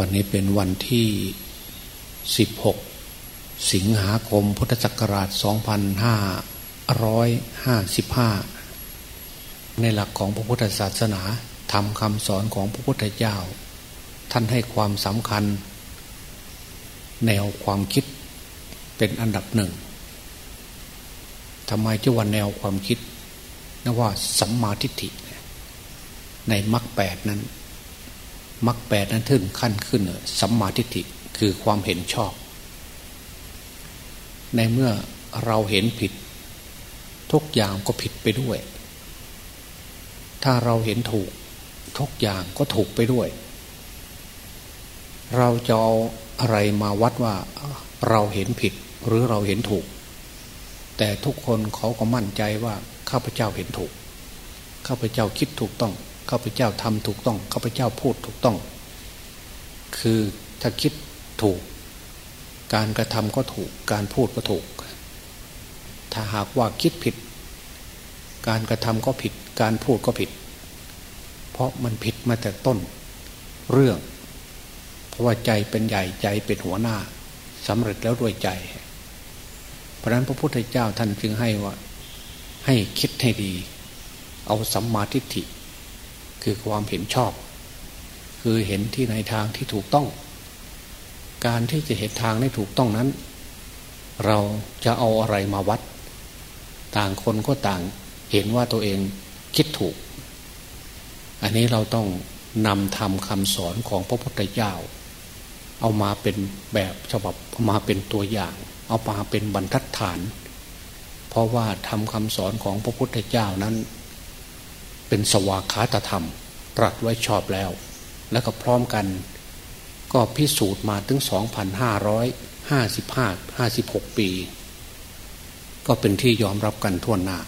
วันนี้เป็นวันที่ 16 สิงหาคมพุทธศักราช 2555 ในหลักของพระพุทธศาสนาทำคำสอนของพระพุทธเจ้า ท่านให้ความสำคัญ แนวความคิดเป็นอันดับหนึ่งทำไมจะวันแนวความคิดนะว่าสัมมาทิฏฐิ ในมรรคแปดนั้น มรรคแปดนั้นถึงขั้นขึ้นสัมมาทิฏฐิคือความเห็นชอบ ในเมื่อเราเห็นผิด ทุกอย่างก็ผิดไปด้วย ถ้าเราเห็นถูก ทุกอย่างก็ถูกไปด้วย เราจะเอาอะไรมาวัดว่าเราเห็นผิดหรือเราเห็นถูก แต่ทุกคนเขาก็มั่นใจว่าข้าพเจ้าเห็นถูก ข้าพเจ้าคิดถูกต้อง ข้าพเจ้าทำถูกต้องข้าพเจ้าพูดถูกต้อง คือถ้าคิดถูก การกระทำก็ถูก การพูดก็ถูก ถ้าหากว่าคิดผิด การกระทำก็ผิด การพูดก็ผิด เพราะมันผิดมาแต่ต้นเรื่อง เพราะว่าใจเป็นใหญ่ใจเป็นหัวหน้าสำเร็จแล้วด้วยใจ เพราะนั้นพระพุทธเจ้าท่านจึงให้ว่า ให้คิดให้ดี เอาสัมมาทิฏฐิ คือความเห็นชอบ คือเห็นที่ในทางที่ถูกต้อง การที่จะเห็นทางได้ถูกต้องนั้น เราจะเอาอะไรมาวัด ต่างคนก็ต่างเห็นว่าตัวเองคิดถูก อันนี้เราต้องนำทำคำสอนของพระพุทธเจ้า เอามาเป็นแบบฉบับมาเป็นตัวอย่าง เอามาเป็นบรรทัดฐาน เพราะว่าทำคำสอนของพระพุทธเจ้านั้น เป็นสวากาตธรรม ตรัสไว้ชอบแล้ว แล้วก็พร้อมกัน ก็พิสูจน์มาถึง 2,555 56 ปี ก็เป็นที่ยอมรับกันทั่วหน้า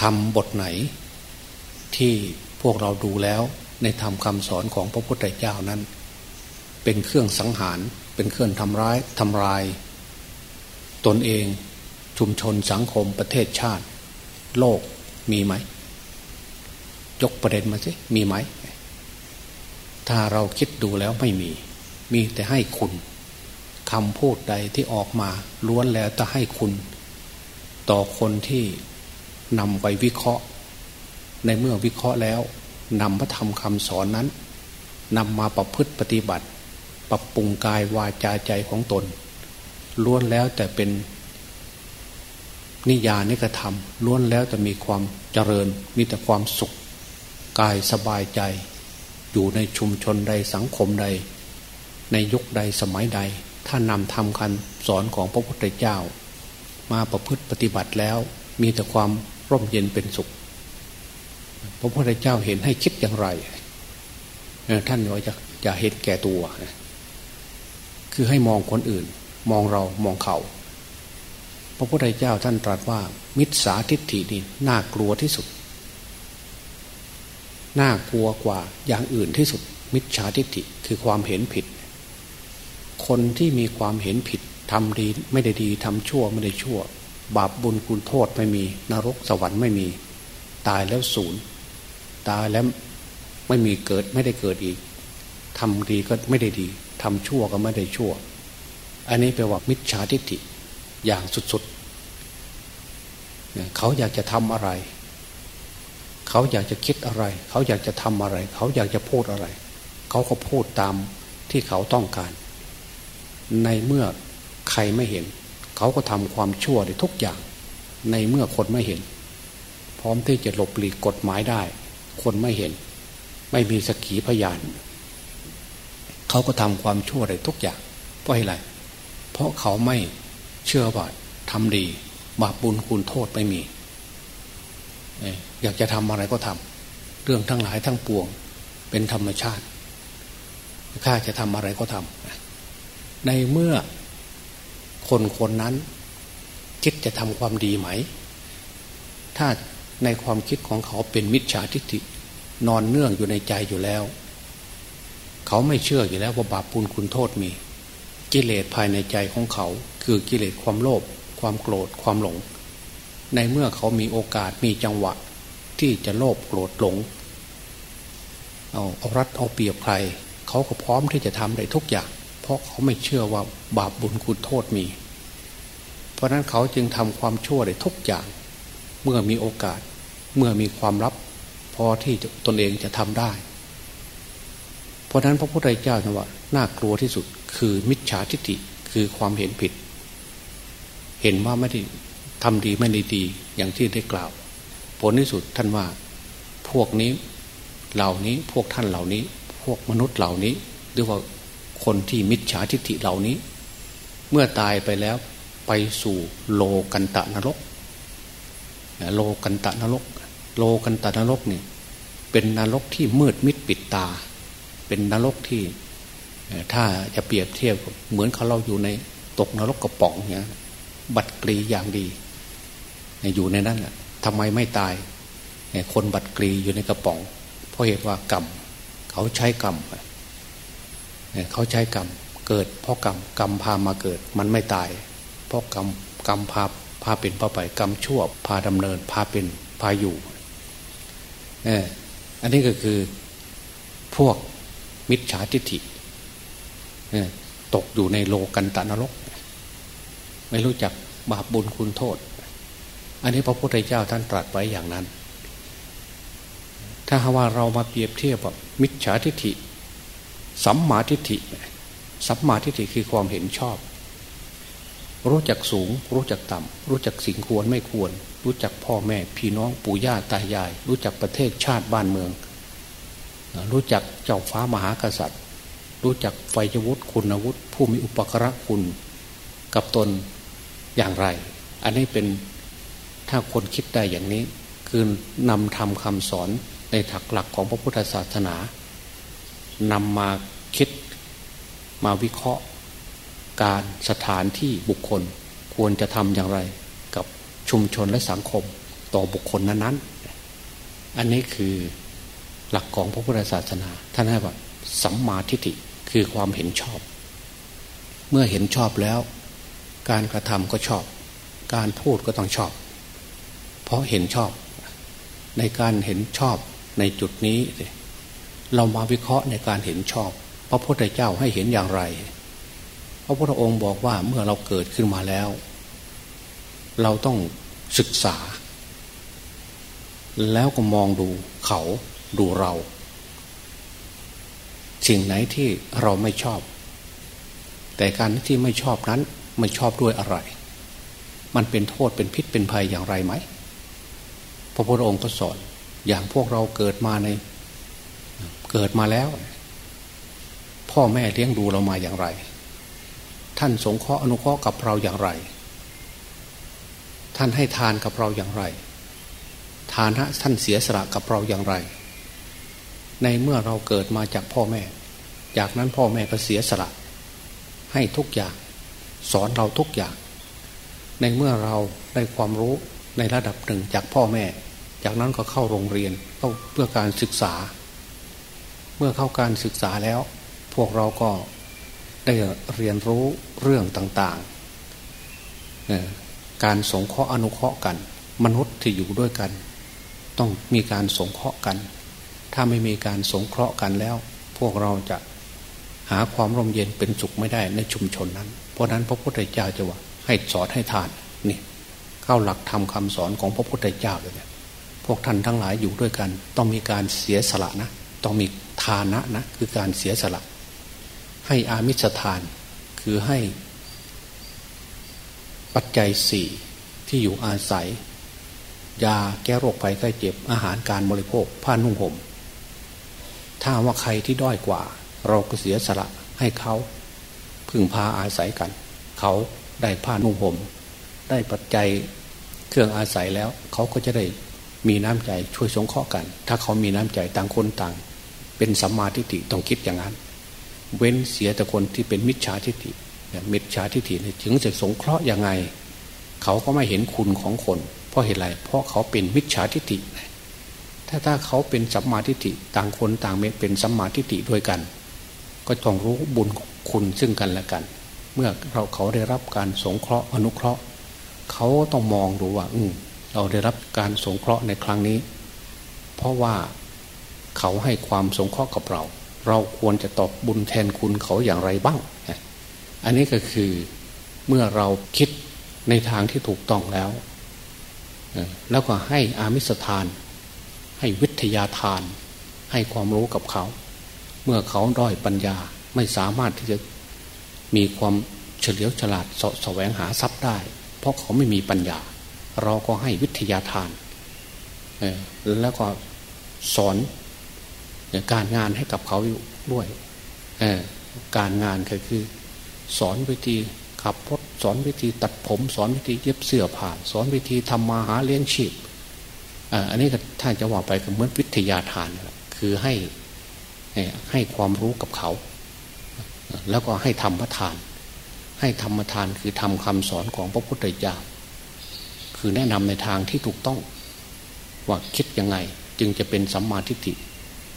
ทำบทไหน ที่พวกเราดูแล้วในธรรมคำสอนของพระพุทธเจ้านั้น เป็นเครื่องสังหารเป็นเครื่องทำร้ายทำลาย ตนเองชุมชนสังคมประเทศชาติ โลก มีไหม ยกประเด็นมาสิมีไหม ถ้าเราคิดดูแล้วไม่มี มีแต่ให้คุณคำพูดใดที่ออกมาล้วนแล้วจะให้คุณ ต่อคนที่นำไปวิเคราะห์ ในเมื่อวิเคราะห์แล้วนำพระธรรมคำสอนนั้นนำมาประพฤติปฏิบัติ ปรับปรุงกายวาจาใจของตนล้วนแล้วแต่เป็น นิยานิกระทำล้วนแล้วจะมีความเจริญ มีแต่ความสุขกายสบายใจ อยู่ในชุมชนใดสังคมใด ในยุคใดสมัยใด ถ้านำทำคันสอนของพระพุทธเจ้า มาประพฤติปฏิบัติแล้ว มีแต่ความร่มเย็นเป็นสุข พระพุทธเจ้าเห็นให้คิดอย่างไรท่านว่าจะจะเห็นแก่ตัว คือให้มองคนอื่น มองเรามองเขา พระพุทธเจ้าท่านตรัสว่า มิจฉาทิฏฐินี่น่ากลัวที่สุด น่ากลัวกว่าอย่างอื่นที่สุด มิจฉาทิฏฐิคือความเห็นผิด คนที่มีความเห็นผิดทำดีไม่ได้ดีทำชั่วไม่ได้ชั่ว บาปบุญคุณโทษไม่มี นรกสวรรค์ไม่มี ตายแล้วศูนย์ตายแล้วไม่มีเกิดไม่ได้เกิดอีกทำดีก็ไม่ได้ดีทำชั่วก็ไม่ได้ชั่ว อันนี้แปลว่ามิจฉาทิฏฐิ อย่างสุดๆ เขาอยากจะทำอะไร เขาอยากจะคิดอะไร เขาอยากจะทำอะไร เขาอยากจะพูดอะไร เขาก็พูดตามที่เขาต้องการ ในเมื่อใครไม่เห็น เขาก็ทำความชั่วในทุกอย่าง ในเมื่อคนไม่เห็น พร้อมที่จะหลบหลีกกฎหมายได้ คนไม่เห็น ไม่มีสกีพยาน เขาก็ทำความชั่วในทุกอย่างเพราะอะไรเพราะเขาไม่ เชื่อว่าทำดีบาปบุญคุณโทษไม่มี อยากจะทำอะไรก็ทำเรื่องทั้งหลายทั้งปวง เป็นธรรมชาติข้าจะทำอะไรก็ทำในเมื่อคนคนนั้น คิดจะทำความดีไหม ถ้าในความคิดของเขาเป็นมิจฉาทิฏฐินอนเนื่องอยู่ในใจอยู่แล้ว เขาไม่เชื่ออยู่แล้วว่าบาปปุลคุณโทษมี กิเลสภายในใจของเขา คือกิเลสความโลภความโกรธความหลง ในเมื่อเขามีโอกาสมีจังหวะ ที่จะโลภโกรธหลง เอาเอารัดเอาเปรียบใครเขาก็พร้อมที่จะทำได้ทุกอย่าง เพราะเขาไม่เชื่อว่าบาปบุญคุณโทษมี เพราะนั้นเขาจึงทำความชั่วได้ทุกอย่าง เมื่อมีโอกาสเมื่อมีความลับ พอที่ตนเองจะทำได้ เพราะนั้นพระพุทธเจ้าจังว่าน่ากลัวที่สุด คือมิจฉาทิฏฐิคือความเห็นผิด เห็นว่าไม่ได้ทำดีไม่ได้ดีอย่างที่ได้กล่าว ผลที่สุดท่านว่า พวกนี้เหล่านี้พวกท่านเหล่านี้ พวกมนุษย์เหล่านี้หรือว่าคนที่มิจฉาทิฏฐิเหล่านี้ เมื่อตายไปแล้วไปสู่โลกันตะนรกโลกันตะนรก โลกันตะนรกนี่เป็นนรกที่มืดมิดปิดตา เป็นนรกที่ ถ้าจะเปรียบเทียบเหมือนเขาเราอยู่ในตกนรกกระป๋องเนี่ยบัดกรีอย่างดี อยู่ในนั้นแหละทำไมไม่ตาย คนบัดกรีอยู่ในกระป๋อง เพราะเหตุว่ากรรมเขาใช้กรรมเขาใช้กรรมเกิดเพราะกรรมกรรมพามาเกิด มันไม่ตาย เพราะกรรมกรรมพาพาเป็นพาไปกรรมชั่วพาดำเนินพาเป็นพาอยู่เอออันนี้ก็คือพวกมิจฉาทิฏฐิ ตกอยู่ในโลกันตานรก ไม่รู้จักบาปบุญคุณโทษ อันนี้พระพุทธเจ้าท่านตรัสไว้อย่างนั้น ถ้าว่าเรามาเปรียบเทียบกับมิจฉาทิฏฐิสัมมาทิฏฐิสัมมาทิฏฐิคือความเห็นชอบ รู้จักสูง รู้จักต่ำรู้จักสิ่งควรไม่ควร รู้จักพ่อแม่พี่น้องปู่ย่าตายาย รู้จักประเทศชาติบ้านเมือง รู้จักเจ้าฟ้ามหากษัตริย์ รู้จักไฟวุฒิคุณวุฒิผู้มีอุปกระคุณกับตนอย่างไร อันนี้เป็นถ้าคนคิดได้อย่างนี้ คือนำทำคำสอนในถักหลักของพระพุทธศาสนานำมาคิดมาวิเคราะห์ การสถานที่บุคคลควรจะทำอย่างไร กับชุมชนและสังคมต่อบุคคลนั้นๆ อันนี้คือหลักของพระพุทธศาสนา ท่านให้ว่าสัมมาทิฏฐิ คือความเห็นชอบ เมื่อเห็นชอบแล้ว การกระทำก็ชอบ การพูดก็ต้องชอบ เพราะเห็นชอบ ในการเห็นชอบในจุดนี้ เรามาวิเคราะห์ในการเห็นชอบ พระพุทธเจ้าให้เห็นอย่างไร พระพุทธองค์บอกว่าเมื่อเราเกิดขึ้นมาแล้ว เราต้องศึกษา แล้วก็มองดูเขาดูเรา สิ่งไหนที่เราไม่ชอบ แต่การที่ไม่ชอบนั้นไม่ชอบด้วยอะไร มันเป็นโทษเป็นพิษเป็นภัยอย่างไรไหมพระพุทธองค์ก็สอนอย่างพวกเราเกิดมาใน เกิดมาแล้ว พ่อแม่เลี้ยงดูเรามาอย่างไร ท่านสงเคราะห์อนุเคราะห์กับเราอย่างไร ท่านให้ทานกับเราอย่างไรทานะท่านเสียสละกับเราอย่างไร ในเมื่อเราเกิดมาจากพ่อแม่ จากนั้นพ่อแม่ก็เสียสละ ให้ทุกอย่าง สอนเราทุกอย่าง ในเมื่อเราได้ความรู้ในระดับหนึ่งจากพ่อแม่ จากนั้นก็เข้าโรงเรียนเข้าเพื่อการศึกษา เมื่อเข้าการศึกษาแล้ว พวกเราก็ได้เรียนรู้เรื่องต่างๆ การสงเคราะห์อนุเคราะห์กัน มนุษย์ที่อยู่ด้วยกัน ต้องมีการสงเคราะห์กัน ถ้าไม่มีการสงเคราะห์กันแล้ว พวกเราจะหาความร่มเย็นเป็นสุขไม่ได้ในชุมชนนั้น เพราะนั้นพระพุทธเจ้าจะว่า ให้สอนให้ทานนี่เข้าหลักธรรมคาสอนของพระพุทธเจ้าเลยเนี่ยพวกท่านทั้งหลายอยู่ด้วยกัน ต้องมีการเสียสละนะ ต้องมีทานะนะ คือการเสียสละ ให้อามิสทาน คือให้ ปัจจัยสี่ที่อยู่อาศัย ยาแก้โรคภัยไข้เจ็บอาหารการบริโภค ผ้านุ่งห่ม ถ้าว่าใครที่ด้อยกว่า เราก็เสียสละให้เขา พึ่งพาอาศัยกัน เขาได้ผ้านุ่งห่มได้ปัจจัยเครื่องอาศัยแล้ว เขาก็จะได้มีน้ำใจช่วยสงเคราะห์กัน ถ้าเขามีน้ำใจต่างคนต่าง เป็นสัมมาทิฏฐิต้องคิดอย่างนั้น เว้นเสียแต่คนที่เป็นมิจฉาทิฏฐิมิจฉาทิฏฐิถึงจะสงเคราะห์ยังไง เขาก็ไม่เห็นคุณของคน เพราะเหตุไรเพราะเขาเป็นมิจฉาทิฏฐิ ถ้าถ้าเขาเป็นสัมมาทิฏฐิต่างคนต่างเป็นสัมมาทิฏฐิด้วยกัน ก็ต้องรู้บุญคุณซึ่งกันและกัน เมื่อเราเขาได้รับการสงเคราะห์อนุเคราะห์ เขาต้องมองดูว่า อืเราได้รับการสงเคราะห์ในครั้งนี้ เพราะว่าเขาให้ความสงเคราะห์กับเรา เราควรจะตอบบุญแทนคุณเขาอย่างไรบ้าง อันนี้ก็คือเมื่อเราคิดในทางที่ถูกต้องแล้ว แล้วก็ให้อามิสทาน ให้วิทยาทาน ให้ความรู้กับเขา เมื่อเขาด้อยปัญญาไม่สามารถที่จะมีความเฉลียวฉลาดสะแสวงหาทรัพย์ได้ เพราะเขาไม่มีปัญญา เราก็ให้วิทยาทานแล้วก็สอนการงานให้กับเขาด้วยการงานก็คือ สอนวิธีขับรถสอนวิธีตัดผม สอนวิธีเย็บเสื้อผ้าสอนวิธีทำมาหาเลี้ยงชีพ อันนี้ก็ถ้าจะว่าไปก็เหมือนวิทยาทาน คือให้ให้ความรู้กับเขา แล้วก็ให้ธรรมทาน ให้ธรรมทานคือทำคำสอนของพระพุทธเจ้าคือแนะนำในทางที่ถูกต้อง ว่าคิดยังไงจึงจะเป็นสัมมาทิฏฐิ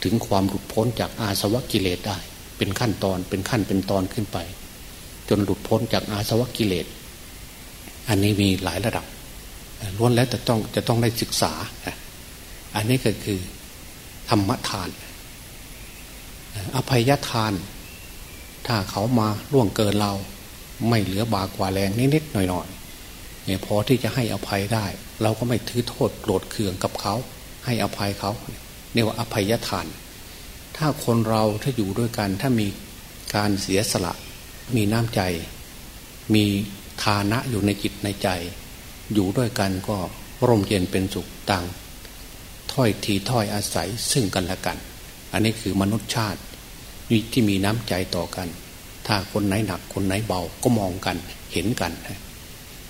ถึงความหลุดพ้นจากอาสวะกิเลสได้ เป็นขั้นตอนเป็นขั้นเป็นตอนขึ้นไป จนหลุดพ้นจากอาสวะกิเลส อันนี้มีหลายระดับ ล้วนแล้วแต่ต้องจะต้องได้ศึกษา อันนี้ก็คือธรรมทาน อภัยทาน ถ้าเขามาล่วงเกินเรา ไม่เหลือบากว่าแรงนิดๆหน่อยๆเนี่ยพอที่จะให้อภัยได้ เราก็ไม่ถือโทษโกรธเคืองกับเขา ให้อภัยเขาเรียว่าอภัยทาน ถ้าคนเราถ้าอยู่ด้วยกันถ้ามีการเสียสละ มีน้ำใจ มีฐานะอยู่ในจิตในใจ อยู่ด้วยกันก็ร่มเย็นเป็นสุขต่างถ้อยทีถ้อยอาศัยซึ่งกันและกัน อันนี้คือมนุษย์ชาติที่มีน้ำใจต่อกัน ถ้าคนไหนหนักคนไหนเบาก็มองกันเห็นกัน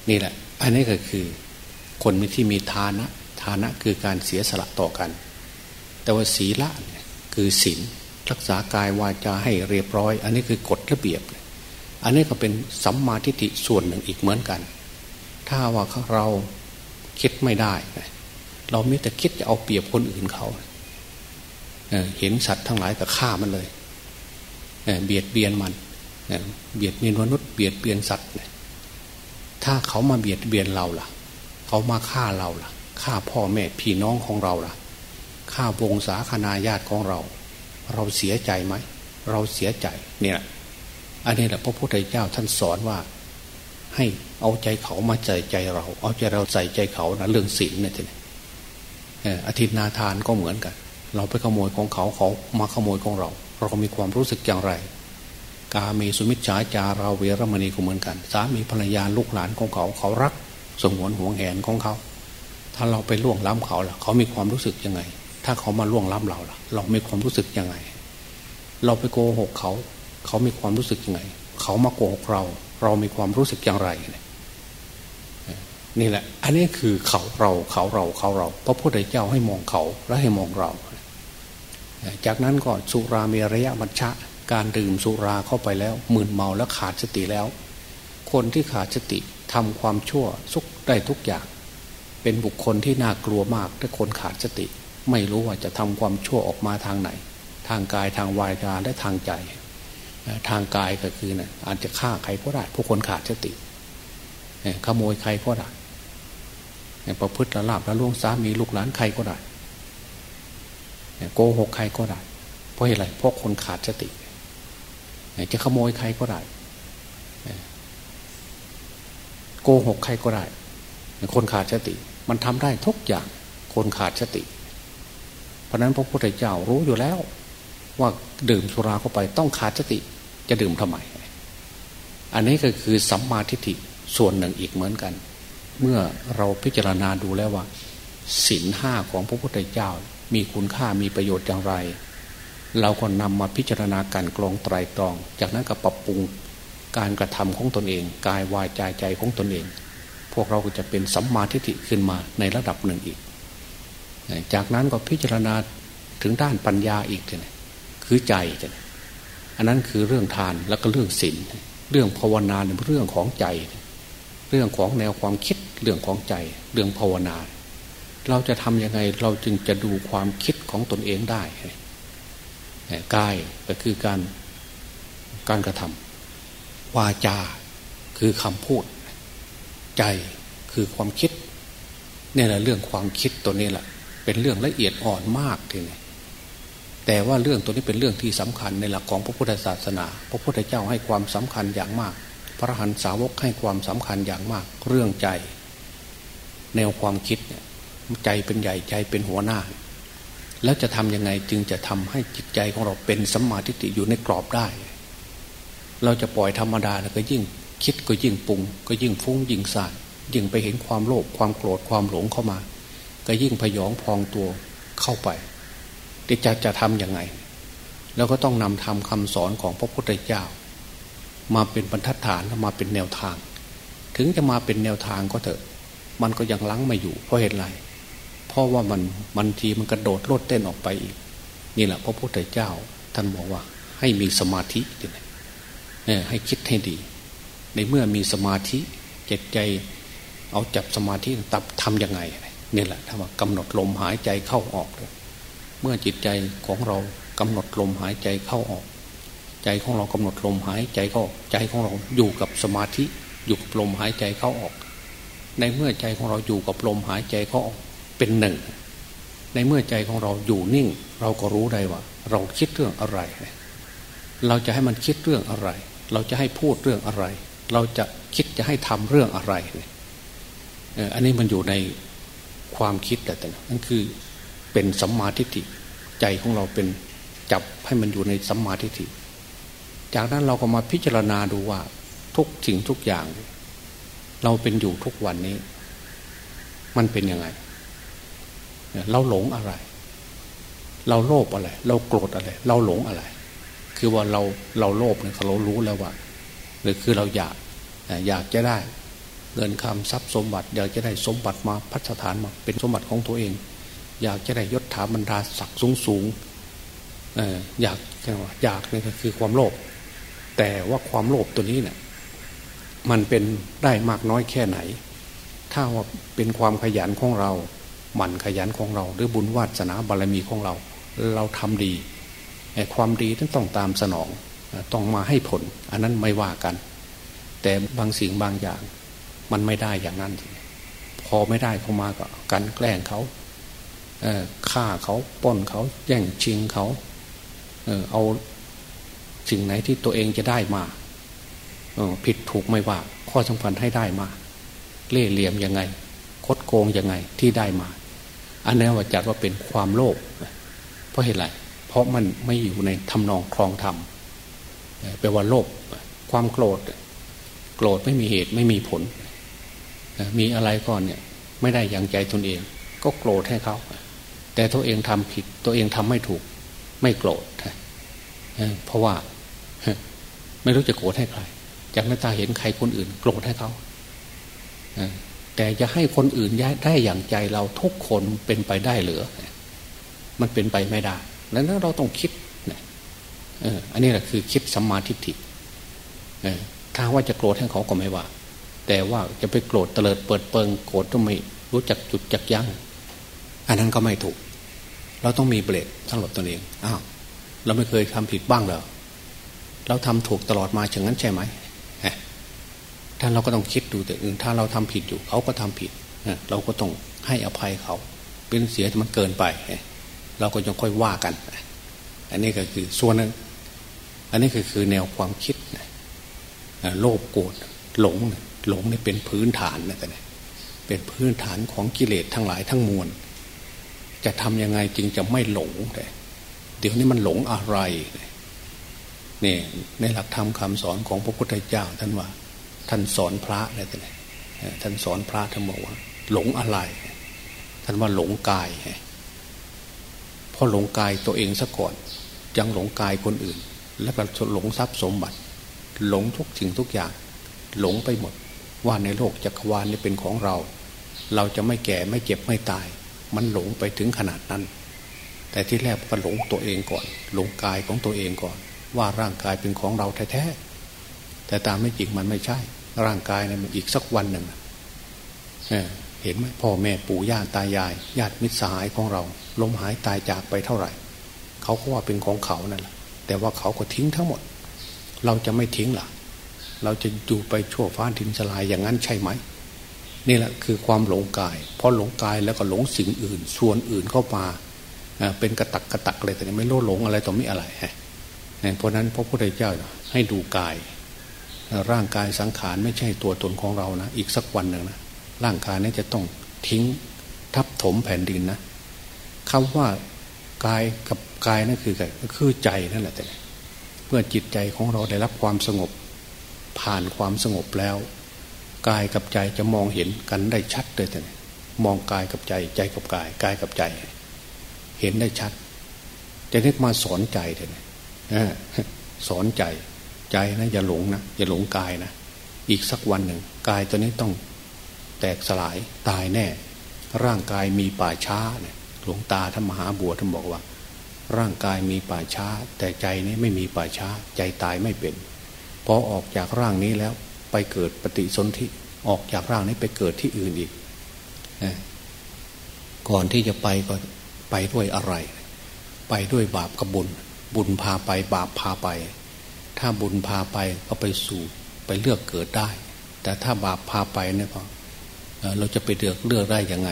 นี่แหละ อันนี้ก็คือ คนที่มีฐานะฐานะคือการเสียสละต่อกัน แต่ว่าศีละคือศีลรักษากายวาจาให้เรียบร้อย อันนี้คือกฎระเบียบ อันนี้ก็เป็นสัมมาทิฏฐิส่วนหนึ่งอีกเหมือนกัน ถ้าว่าเราคิดไม่ได้ เราไม่แต่คิดจะเอาเปรียบคนอื่นเขาเห็นสัตว์ทั้งหลายก็ฆ่ามันเลยเบียดเบียนมันเบียดเบียนมนุษย์เบียดเบียนสัตว์ถ้าเขามาเบียดเบียนเราล่ะ เขามาฆ่าเราล่ะฆ่าพ่อแม่พี่น้องของเราล่ะฆ่าวงศาคณาญาติของเรา เราเสียใจไหมเราเสียใจเนี่ยอันนี้แหละพระพุทธเจ้าท่านสอนว่าให้ เอาใจเขามาใจใจเรา เอาใจเราใส่ใจเขานะเรื่องศีลเนี่ยทีนี้อาทิตนาทานก็เหมือนกัน เราไปขโมยของเขาเขามาขโมยของเรา เรามีความรู้สึกอย่างไร กาเมสุมิจฉาจาราเวรมณีก็เหมือนกัน สามีภรรยาลูกหลานของเขาเขารักสงวนห่วงแหนของเขา ถ้าเราไปล่วงล้ำเขาล่ะ เขามีความรู้สึกยังไง ถ้าเขามาล่วงล้ำเราล่ะ เรามีความรู้สึกยังไง เราไปโกหกเขา เขามีความรู้สึกยังไง เขามาโกหกเรา เรามีความรู้สึกอย่างไรนี่ นี่แหละ อันนี้คือเขาเราเขาเราเขาเรา พระพุทธเจ้าให้มองเขาและให้มองเรา จากนั้นก็สุราเมีระยะมัชชะ การดื่มสุราเข้าไปแล้วมึนเมาแล้วขาดสติแล้ว คนที่ขาดสติทำความชั่วสุกได้ทุกอย่าง เป็นบุคคลที่น่ากลัวมากถ้าคนขาดสติ ไม่รู้ว่าจะทำความชั่วออกมาทางไหน ทางกายทางวายจาและทางใจ ทางกายก็คือนะอาจจะฆ่าใครก็ได้ผู้คนขาดสติขโมยใครก็ได้ ประพฤติละลาบละล่วงสามีลูกหลานใครก็ได้โกหกใครก็ได้ เพราะอะไรเพราะคนขาดสติ จะขโมยใครก็ได้โกหกใครก็ได้ คนขาดสติ มันทำได้ทุกอย่างคนขาดสติ เพราะนั้นพระพุทธเจ้ารู้อยู่แล้ว ว่าดื่มสุราเข้าไปต้องขาดสติ จะดื่มทำไม อันนี้ก็คือสัมมาทิฏฐิส่วนหนึ่งอีกเหมือนกัน เมื่อเราพิจารณาดูแล้วว่าศีลห้าของพระพุทธเจ้า มีคุณค่ามีประโยชน์อย่างไร เราก็นำมาพิจารณาการกรองไตรตรอง จากนั้นก็ปรับปรุงการกระทำของตนเอง กายวายใจใจของตนเอง พวกเราก็จะเป็นสัมมาทิฏฐิขึ้นมาในระดับหนึ่งอีก จากนั้นก็พิจารณาถึงด้านปัญญาอีกเลยคือใจอันนั้นคือเรื่องทานแล้วก็เรื่องศีลเรื่องภาวนาเเรื่องของใจเเรื่องของแนวความคิดเรื่องของใจ เรื่องภาวนา เราจะทำยังไงเราจึงจะดูความคิดของตนเองได้กายก็คือการการกระทำวาจาคือคำพูด ใจคือความคิดนี่แหละเรื่องความคิดตัวนี้แหละเป็นเรื่องละเอียดอ่อนมากทีนี้แต่ว่าเรื่องตัวนี้เป็นเรื่องที่สำคัญในหลักของพระพุทธศาสนา พระพุทธเจ้าให้ความสำคัญอย่างมาก พระหันสาวกให้ความสำคัญอย่างมากเรื่องใจ แนวความคิดเนี่ยใจเป็นใหญ่ใจเป็นหัวหน้า แล้วจะทํำยังไงจึงจะทำให้จิตใจของเราเป็นสัมมาทิฏฐิอยู่ในกรอบได้ เราจะปล่อยธรรมดาแล้วก็ยิ่งคิดก็ยิ่งปรุง ก็ยิ่งฟุ้งยิ่งสานยิ่งไปเห็นความโลภความโกรธความหลงเข้ามา ก็ยิ่งพยองพองตัวเข้าไปจะจะทำยังไง แล้วก็ต้องนำทำคำสอนของพระพุทธเจ้า มาเป็นบรรทัดฐานมาเป็นแนวทาง ถึงจะมาเป็นแนวทางก็เถอะ มันก็ยังลังไม่อยู่ เพราะเหตุไรเพราะว่ามันมันทีมันกระโดดโลดเต้นออกไปอีก นี่แหละพระพุทธเจ้าท่านบอกว่า ให้มีสมาธิเนี่ยให้คิดให้ดี ในเมื่อมีสมาธิจิตใจ เอาจับสมาธิตับทำยังไงนี่แหละถ้าว่ากำหนดลมหายใจเข้าออกเลยเมื่อจิตใจของเรากำหนดลมหายใจเข้าออก ใจของเรากำหนดลมหายใจเข้าใจของเราอยู่กับสมาธิอยู่กับลมหายใจเข้าออก ในเมื่อใจของเราอยู่กับลมหายใจเข้าออกเป็นหนึ่ง ในเมื่อใจของเราอยู่นิ่ง เราก็รู้ได้ว่า เราคิดเรื่องอะไร เราจะให้มันคิดเรื่องอะไร เราจะให้พูดเรื่องอะไร เราจะคิดจะให้ทำเรื่องอะไรอันนี้มันอยู่ในความคิดแต่นั่นคือเป็นสัมมาทิฏฐิใจของเราเป็นจับให้มันอยู่ในสัมมาทิฏฐิ จากนั้นเราก็มาพิจารณาดูว่า ทุกสิ่งทุกอย่าง เราเป็นอยู่ทุกวันนี้ มันเป็นยังไง เราหลงอะไร เราโลภอะไร เราโกรธอะไร เราหลงอะไร คือว่าเราเราโลภเนี่ยเรารู้แล้วว่าหรือคือเราอยากอยากจะได้เงินคำทรัพย์สมบัติ อยากจะได้สมบัติมาพัฒฐานมา เป็นสมบัติของตัวเอง อยากจะได้ยศถาบรรดาศักดิ์สูงสูงอยากอยากนี่ก็คือความโลภ แต่ว่าความโลภตัวนี้เนี่ยมันเป็นได้มากน้อยแค่ไหน ถ้าว่าเป็นความขยันของเรา หมั่นขยันของเรา หรือบุญวาสนาบารมีของเรา เราทำดีความดีต้องต้องตามสนอง ต้องมาให้ผล อันนั้นไม่ว่ากัน แต่บางสิ่งบางอย่าง มันไม่ได้อย่างนั้น พอไม่ได้เข้ามาก็กันแกล้งเขาฆ่าเขาป้นเขาแย่งชิงเขา เอา สิ่งไหนที่ตัวเองจะได้มาผิดถูกไม่ว่า ข้อสำคัญให้ได้มา เล่เหลี่ยมยังไง คดโกงยังไงที่ได้มา อันนี้ว่าจัดว่าเป็นความโลภเพราะเหตุไรเพราะมันไม่อยู่ในทำนองคลองธรรมแปลว่าโลภความโกรธ โกรธไม่มีเหตุไม่มีผล มีอะไรก่อนเนี่ยไม่ได้อย่างใจตนเอง ก็โกรธให้เขา แต่ตัวเองทำผิด ตัวเองทำไม่ถูก ไม่โกรธเพราะว่า ไม่รู้จะโกรธให้ใครจากนั้นตาเห็นใครคนอื่น โกรธให้เขาแต่จะให้คนอื่นได้อย่างใจเราทุกคนเป็นไปได้หรือ มันเป็นไปไม่ได้ดังนั้นเราต้องคิดอันนี้แหละคือคิดสัมมาทิฏฐิถ้าว่าจะโกรธให้เขาก็ไม่ว่า แต่ว่าจะไปโกรธเตลิดเปิดเปิงโกรธต้องไม่รู้จักจุดจักยั้งอันนั้นก็ไม่ถูก เราต้องมีเบรกทั้งหมดตัวเองอ้าวเราไม่เคยทำผิดบ้างเหรอ เราทำถูกตลอดมาอย่างนั้นใช่ไหมท่านเราก็ต้องคิดดูแต่อื่นถ้าเราทำผิดอยู่เขาก็ทำผิดเราก็ต้องให้อภัยเขา เป็นเสียมันเกินไป เราก็ยังค่อยว่ากัน อันนี้ก็คือส่วนนึงอันนี้คือคือแนวความคิดโลภโกรธหลงหลงนี่เป็นพื้นฐานนะแต่เนี่ยเป็นพื้นฐานของกิเลสทั้งหลายทั้งมวล จะทำยังไงจึงจะไม่หลงแต่เดี๋ยวนี้มันหลงอะไร นี่ในหลักธรรมคาสอนของพระพุทธเจ้าท่านว่า ท่านสอนพระอะไรต่างท่านสอนพระท่านบอกว่า หลงอะไร ท่านว่าหลงกายเพราะหลงกายตัวเองซะก่อน ยังหลงกายคนอื่น แล้วก็หลงทรัพย์สมบัติ หลงทุกสิ่งทุกอย่าง หลงไปหมด ว่าในโลกจักรวาลนี่เป็นของเรา เราจะไม่แก่ไม่เจ็บไม่ตาย มันหลงไปถึงขนาดนั้น แต่ที่แรกก็หลงตัวเองก่อน หลงกายของตัวเองก่อน ว่าร่างกายเป็นของเราแท้ๆแต่ตามไม่จริงมันไม่ใช่ ร่างกายเนี่ยมันอีกสักวันหนึ่งเห็นไหมพ่อแม่ปู่ย่าตายายญาติมิตรสหายของเราล้มหายตายจากไปเท่าไหร่ เขาก็ว่าเป็นของเขานั่นแหละแต่ว่าเขาก็ทิ้งทั้งหมด เราจะไม่ทิ้งหรอเราจะอยู่ไปชั่วฟ้าทินสลายอย่างนั้นใช่ไหมนี่แหละคือความหลงกายเพอหลงกายแล้วก็หลงสิ่งอื่น ส่วนอื่นเข้ามาเป็นกระตักกระตักเลยแต่ไม่โลดหลงอะไรต่อไม่อะไร เพราะนั้นพระพุทธเจ้าให้ดูกาย ร่างกายสังขารไม่ใช่ตัวตนของเรานะอีกสักวันหนึ่งนะร่างกายนี้จะต้องทิ้งทับถมแผ่นดินนะคำว่ากายกับกายนั่นคือก็คือใจนั่นแหละแต่เมื่อจิตใจของเราได้รับความสงบ ผ่านความสงบแล้ว กายกับใจจะมองเห็นกันได้ชัดเลยแต่มองกายกับใจใจกับกาย กายกับใจ เห็นได้ชัด จะนึกมาสอนใจเลย สอนใจใจนะอย่าหลงนะอย่าหลงกายนะอีกสักวันหนึ่งกายตัวนี้ต้องแตกสลายตายแน่ ร่างกายมีป่าช้าเนี่ยหลวงตาท่านมหาบัวท่านบอกว่า ร่างกายมีป่าช้า แต่ใจนี้ไม่มีป่าช้า ใจตายไม่เป็นพอออกจากร่างนี้แล้วไปเกิดปฏิสนธิออกจากร่างนี้ไปเกิดที่อื่นอีกก่อนที่จะไปก็ไปด้วยอะไร ไปด้วยบาปกับบุญ บุญพาไปบาปพาไป ถ้าบุญพาไปก็ไปสู่ไปเลือกเกิดได้ แต่ถ้าบาปพาไปเนี่ยก็เราจะไปเลือกเลือกได้ยังไง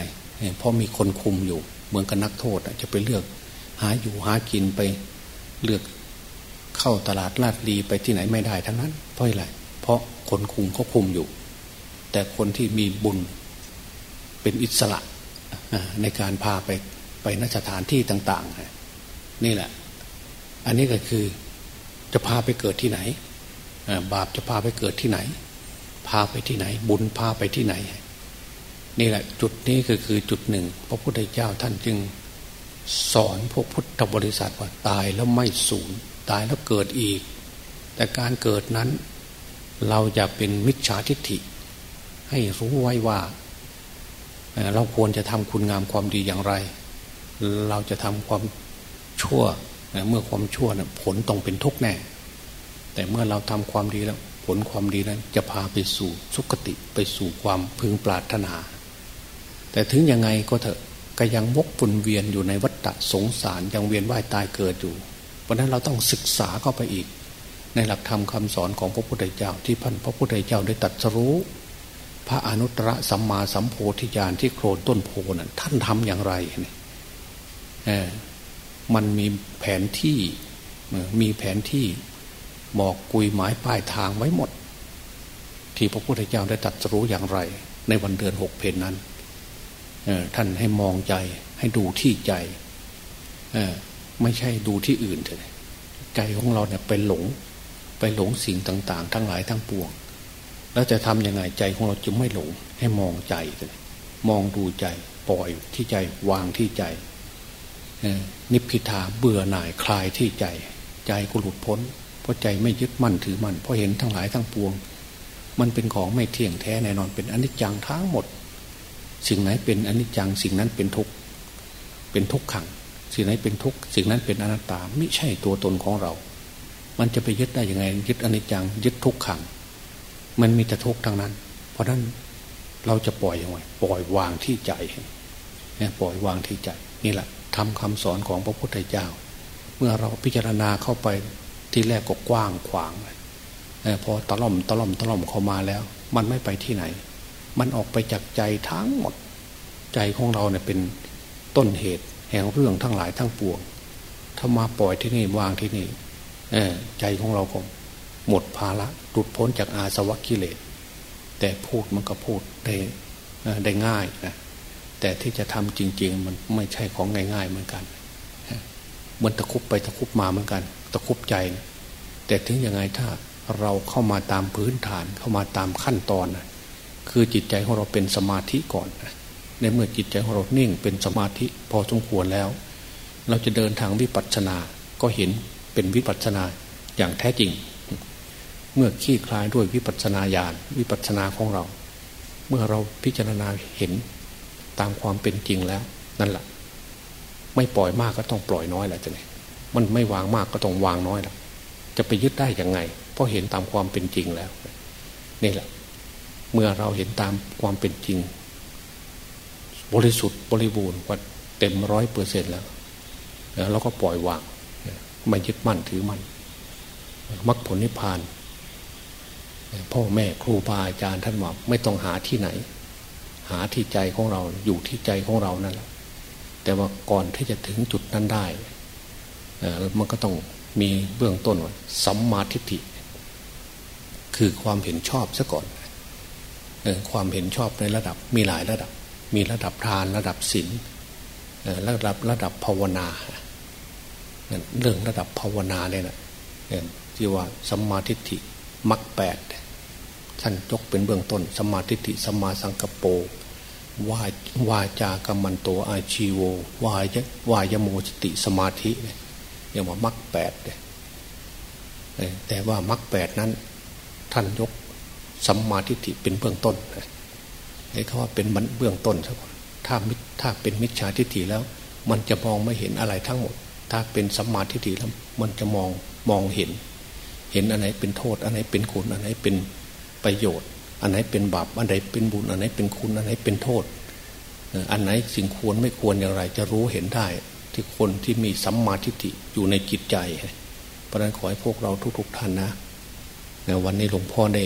เพราะมีคนคุมอยู่เหมือนกับนักโทษจะไปเลือก หาอยู่หากินไปเลือกเข้าตลาดลาดลีไปที่ไหนไม่ได้ทั้งนั้น เพราะอะไรเพราะคนคุมเขาคุมอยู่ แต่คนที่มีบุญเป็นอิสระในการพาไปไปนสถานที่ต่าง ๆ นี่แหละ อันนี้ก็คือจะพาไปเกิดที่ไหน บาปจะพาไปเกิดที่ไหน พาไปที่ไหน บุญพาไปที่ไหน นี่แหละจุดนี้ก็คือจุดหนึ่ง พระพุทธเจ้าท่านจึงสอนพวกพุทธบริษัทว่าตายแล้วไม่สูญตายแล้วเกิดอีก แต่การเกิดนั้น เราจะเป็นมิจฉาทิฏฐิ ให้รู้ไว้ว่าเราควรจะทำคุณงามความดีอย่างไร เราจะทำความชั่ว เมื่อความชั่วนะผลต้องเป็นทุกข์แน่ แต่เมื่อเราทำความดีแล้ว ผลความดีนั้นจะพาไปสู่สุคติไปสู่ความพึงปรารถนา แต่ถึงยังไงก็เถอะก็ยังวกวนเวียนอยู่ในวัฏฏะสงสารยังเวียนว่ายตายเกิดอยู่ เพราะนั้นเราต้องศึกษาเข้าไปอีก ในหลักธรรมคาสอนของพระพุทธเจ้าที่พันพระพุทธเจ้าได้ตัดสรู้ พระอนุตตรสัมมาสัมโพธิญาณที่โคลนต้นโพนั่นท่านทำอย่างไรเนี่ย มันมีแผนที่มีแผนที่บอกกุยหมายป้ายทางไว้หมด ที่พระพุทธเจ้าได้ตัดสรู้อย่างไร ในวันเดือนหกเพนนั้นท่านให้มองใจให้ดูที่ใจไม่ใช่ดูที่อื่นเลยใจของเราเนี่ยไปหลง ไปหลงสิ่งต่าง ๆ ทั้งหลายทั้งปวง แล้วจะทำยังไงใจของเราจะไม่หลง ให้มองใจเลยมองดูใจปล่อยที่ใจวางที่ใจ นิพพิทาเบื่อหน่ายคลายที่ใจ ใจก็หลุดพ้น เพราะใจไม่ยึดมั่นถือมั่นเพราะเห็นทั้งหลายทั้งปวง มันเป็นของไม่เที่ยงแท้แน่นอนเป็นอนิจจังทั้งหมด สิ่งไหนเป็นอนิจจังสิ่งนั้นเป็นทุกข์เป็นทุกขัง สิ่งไหนเป็นทุกข์สิ่งนั้นเป็นอนัตตาไม่ใช่ตัวตนของเรา มันจะไปยึดได้ยังไง ยึดอนิจจัง ยึดทุกขัง มันมีแต่ทุกข์ทั้งนั้น เพราะนั้นเราจะปล่อยยังไงปล่อยวางที่ใจเนี่ยปล่อยวางที่ใจนี่แหละ ทำคำสอนของพระพุทธเจ้า เมื่อเราพิจารณาเข้าไปที่แรกก็กว้างขวางพอตะล่อมตะล่อมตะล่อมเข้ามาแล้ว มันไม่ไปที่ไหน มันออกไปจากใจทั้งหมด ใจของเราเนี่ยเป็นต้นเหตุแห่งเรื่องทั้งหลายทั้งปวง ถ้ามาปล่อยที่นี่วางที่นี่ใจของเราก็หมดภาระหลุดพ้นจากอาสวะกิเลส แต่พูดมันก็พูดได้ได้ง่ายนะ แต่ที่จะทำจริง ๆ มันไม่ใช่ของง่าย ๆ เหมือนกันมันตะคุบไปตะคุบมาเหมือนกัน ตะคุบใจ แต่ถึงยังไงถ้าเราเข้ามาตามพื้นฐานเข้ามาตามขั้นตอน คือจิตใจของเราเป็นสมาธิก่อนในเมื่อจิตใจของเรานิ่งเป็นสมาธิพอสมควรแล้ว เราจะเดินทางวิปัสสนาก็เห็นเป็นวิปัสสนาอย่างแท้จริง เมื่อขี้คลายด้วยวิปัสสนาญาณวิปัสสนาของเรา เมื่อเราพิจารณาเห็น ตามความเป็นจริงแล้ว นั่นแหละไม่ปล่อยมากก็ต้องปล่อยน้อยแหละจะเนี่ยมันไม่วางมากก็ต้องวางน้อยแล้วจะไปยึดได้ยังไง เพราะเห็นตามความเป็นจริงแล้วนี่แหละ เมื่อเราเห็นตามความเป็นจริง บริสุทธิ์บริบูรณ์ว่าเต็มร้อยเปอร์เซ็นแล้วแล้วเราก็ปล่อยวางไม่ยึดมั่นถือมั่นมรรคผลนิพพานพ่อแม่ครูบาอาจารย์ท่านบอกไม่ต้องหาที่ไหน หาที่ใจของเราอยู่ที่ใจของเรานั่นแหละแต่ว่าก่อนที่จะถึงจุดนั้นได้มันก็ต้องมีเบื้องต้นว่าสัมมาทิฏฐิคือความเห็นชอบซะก่อนความเห็นชอบในระดับมีหลายระดับ มีระดับทานระดับศีลระดับระดับภาวนาเรื่องระดับภาวนาเนี่ยนะที่ว่าสัมมาทิฏฐิมรรคแปดท่านยกเป็นเบื้องต้นสัมมาทิฏฐิสัมมาสังกปร วาวาจากรรมันโตอาชีโววายะวายโมสติสมาธิเนี่ยเรียกว่ามรรคแปดแต่ว่ามรรคแปดนั้น ท่านยกสัมมาทิฏฐิเป็นเบื้องต้นไอ้คำว่าเป็นเบื้องต้นซะก่อนถ้าถ้าเป็นมิจฉาทิฏฐิแล้ว มันจะมองไม่เห็นอะไรทั้งหมด ถ้าเป็นสัมมาทิฏฐิแล้ว มันจะมองมองเห็น เห็นอันไหนเป็นโทษอันไหนเป็นคุณอันไหนเป็นประโยชน์ อันไหนเป็นบาปอันไหนเป็นบุญ อันไหนเป็นคุณอันไหนเป็นโทษ อันไหนสิ่งควรไม่ควรอย่างไร จะรู้เห็นได้ ที่คนที่มีสัมมาทิฏฐิอยู่ในจิตใจ เพราะนั้นขอให้พวกเราทุกๆท่านนะวันนี้หลวงพ่อได้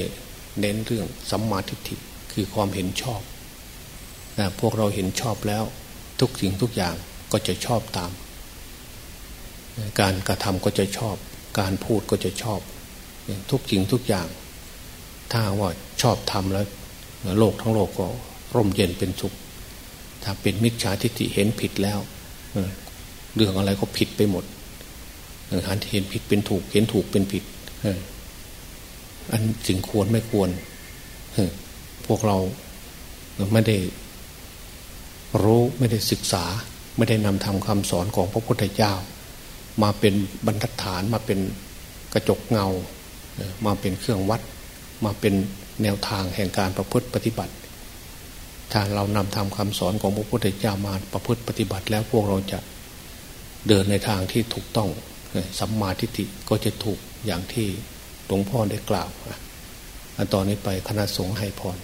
เน้นเรื่องสัมมาทิฏฐิคือความเห็นชอบพวกเราเห็นชอบแล้ว ทุกสิ่งทุกอย่างก็จะชอบตาม การกระทำก็จะชอบ การพูดก็จะชอบ ทุกสิ่งทุกอย่าง ถ้าว่าชอบทำแล้ว โลกทั้งโลกก็ร่มเย็นเป็นสุข ถ้าเป็นมิจฉาทิฏฐิเห็นผิดแล้วเรื่องอะไรก็ผิดไปหมดหันเห็นผิดเป็นถูก เห็นถูกเป็นผิดอันสิ่งควรไม่ควรพวกเราไม่ได้รู้ไม่ได้ศึกษา ไม่ได้นำทำคำสอนของพระพุทธเจ้า มาเป็นบรรทัดฐานมาเป็นกระจกเงา มาเป็นเครื่องวัด มาเป็นแนวทางแห่งการประพฤติปฏิบัติ ถ้าเรานำทำคำสอนของพระพุทธเจ้ามาประพฤติปฏิบัติ แล้วพวกเราจะเดินในทางที่ถูกต้องสัมมาทิฏฐิก็จะถูกอย่างที่หลวงพ่อได้กล่าวอันตอนนี้ไปคณะสงฆ์ให้พร